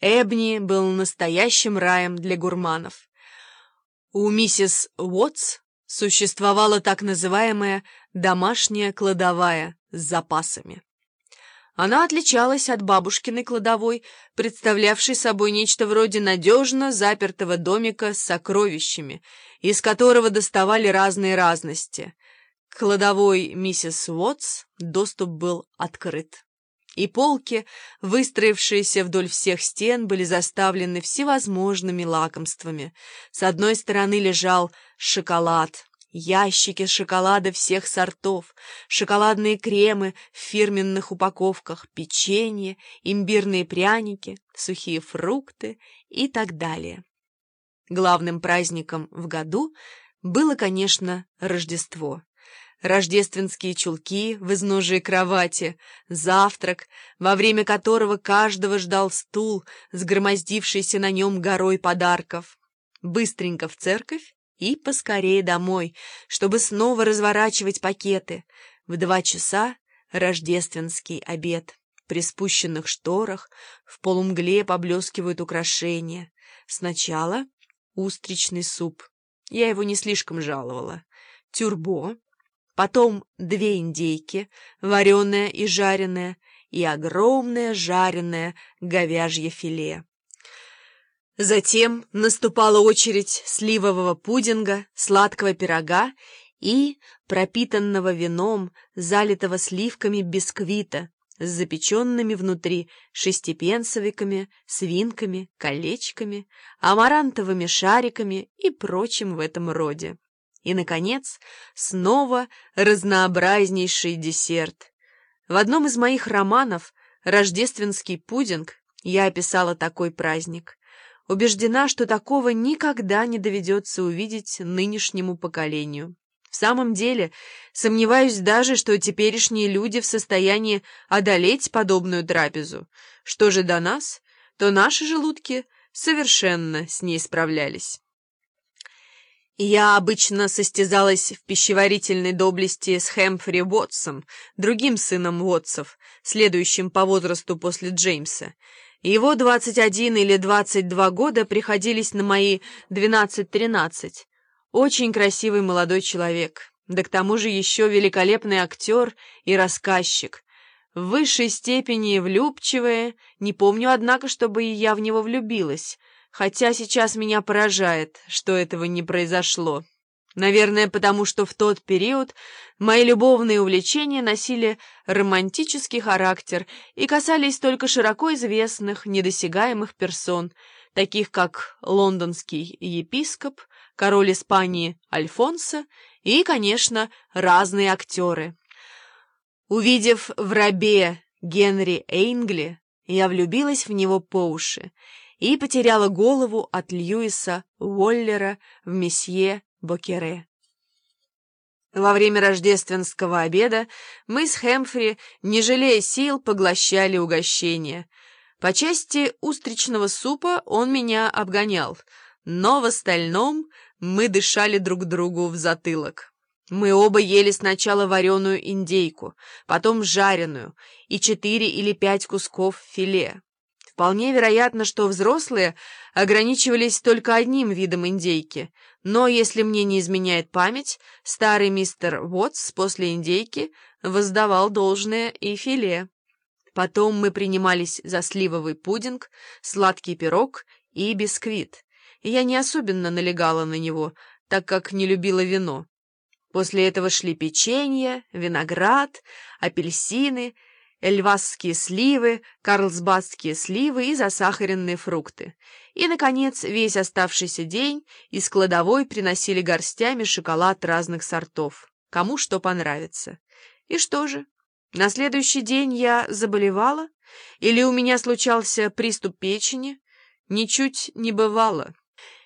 Эбни был настоящим раем для гурманов. У миссис Уотс существовала так называемая домашняя кладовая с запасами. Она отличалась от бабушкиной кладовой, представлявшей собой нечто вроде надежно запертого домика с сокровищами, из которого доставали разные разности. К кладовой миссис Уотс доступ был открыт. И полки, выстроившиеся вдоль всех стен, были заставлены всевозможными лакомствами. С одной стороны лежал шоколад, ящики шоколада всех сортов, шоколадные кремы в фирменных упаковках, печенье, имбирные пряники, сухие фрукты и так далее. Главным праздником в году было, конечно, Рождество. Рождественские чулки в изножии кровати, завтрак, во время которого каждого ждал стул, сгромоздившийся на нем горой подарков. Быстренько в церковь и поскорее домой, чтобы снова разворачивать пакеты. В два часа рождественский обед. При спущенных шторах в полумгле поблескивают украшения. Сначала устричный суп. Я его не слишком жаловала. Тюрбо. Потом две индейки, вареная и жареная, и огромное жареное говяжье филе. Затем наступала очередь сливового пудинга, сладкого пирога и пропитанного вином, залитого сливками бисквита с запеченными внутри шестипенсовиками, свинками, колечками, амарантовыми шариками и прочим в этом роде. И, наконец, снова разнообразнейший десерт. В одном из моих романов «Рождественский пудинг» я описала такой праздник. Убеждена, что такого никогда не доведется увидеть нынешнему поколению. В самом деле, сомневаюсь даже, что теперешние люди в состоянии одолеть подобную трапезу. Что же до нас, то наши желудки совершенно с ней справлялись. Я обычно состязалась в пищеварительной доблести с Хэмфри Уотсом, другим сыном Уотсов, следующим по возрасту после Джеймса. Его 21 или 22 года приходились на мои 12-13. Очень красивый молодой человек, да к тому же еще великолепный актер и рассказчик. В высшей степени влюбчивая, не помню, однако, чтобы я в него влюбилась, хотя сейчас меня поражает, что этого не произошло. Наверное, потому что в тот период мои любовные увлечения носили романтический характер и касались только широко известных, недосягаемых персон, таких как лондонский епископ, король Испании Альфонсо и, конечно, разные актеры. Увидев в рабе Генри Эйнгли, я влюбилась в него по уши и потеряла голову от Льюиса Уоллера в месье Бокере. Во время рождественского обеда мы с Хэмфри, не жалея сил, поглощали угощение. По части устричного супа он меня обгонял, но в остальном мы дышали друг другу в затылок. Мы оба ели сначала вареную индейку, потом жареную и четыре или пять кусков филе. Вполне вероятно, что взрослые ограничивались только одним видом индейки, но, если мне не изменяет память, старый мистер Уотс после индейки воздавал должное и филе. Потом мы принимались за сливовый пудинг, сладкий пирог и бисквит. Я не особенно налегала на него, так как не любила вино. После этого шли печенье, виноград, апельсины — эльвасские сливы, карлсбадские сливы и засахаренные фрукты. И, наконец, весь оставшийся день из кладовой приносили горстями шоколад разных сортов, кому что понравится. И что же, на следующий день я заболевала? Или у меня случался приступ печени? Ничуть не бывало.